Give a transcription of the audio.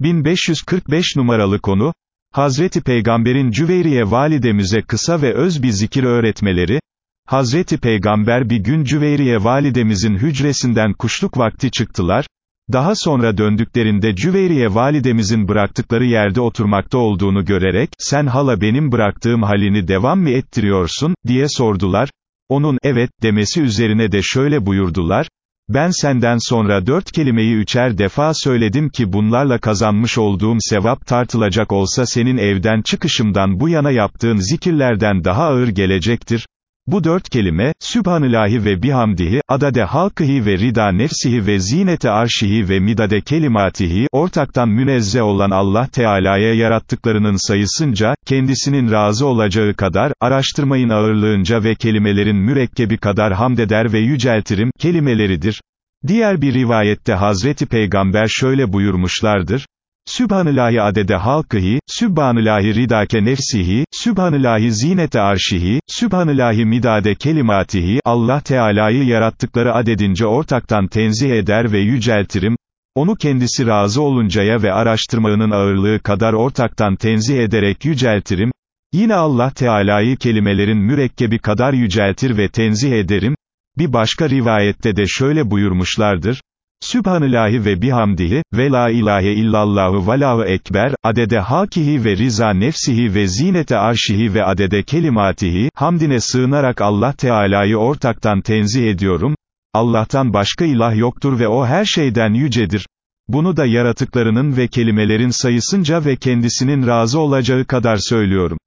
1545 numaralı konu, Hazreti Peygamber'in Cüveyriye validemize kısa ve öz bir zikir öğretmeleri, Hazreti Peygamber bir gün Cüveyriye validemizin hücresinden kuşluk vakti çıktılar, daha sonra döndüklerinde Cüveyriye validemizin bıraktıkları yerde oturmakta olduğunu görerek, sen hala benim bıraktığım halini devam mı ettiriyorsun, diye sordular, onun, evet, demesi üzerine de şöyle buyurdular, ben senden sonra dört kelimeyi üçer defa söyledim ki bunlarla kazanmış olduğum sevap tartılacak olsa senin evden çıkışımdan bu yana yaptığın zikirlerden daha ağır gelecektir. Bu dört kelime, Sübhanillahi ve bihamdihi, adade halkıhi ve rida nefsihi ve zinete arşihi ve midade kelimatihi, ortaktan münezzeh olan Allah Teala'ya yarattıklarının sayısınca, kendisinin razı olacağı kadar, araştırmayın ağırlığınca ve kelimelerin mürekkebi kadar hamd eder ve yüceltirim, kelimeleridir. Diğer bir rivayette Hazreti Peygamber şöyle buyurmuşlardır, Sübhanillahi adede halkıhi, Sübhanillahi ridake nefsihi, Sübhanillahi zinete arşihi, Sübhanillahi midade kelimatihi, Allah Teala'yı yarattıkları adedince ortaktan tenzih eder ve yüceltirim, onu kendisi razı oluncaya ve araştırmanın ağırlığı kadar ortaktan tenzih ederek yüceltirim, yine Allah Teala'yı kelimelerin mürekkebi kadar yüceltir ve tenzih ederim, bir başka rivayette de şöyle buyurmuşlardır, Sübhanillahi ve bihamdihi, ve la ilahe illallahu ve lahu ekber, adede hakihi ve riza nefsihi ve zinete arşihi ve adede kelimatihi, hamdine sığınarak Allah Teala'yı ortaktan tenzih ediyorum, Allah'tan başka ilah yoktur ve o her şeyden yücedir. Bunu da yaratıklarının ve kelimelerin sayısınca ve kendisinin razı olacağı kadar söylüyorum.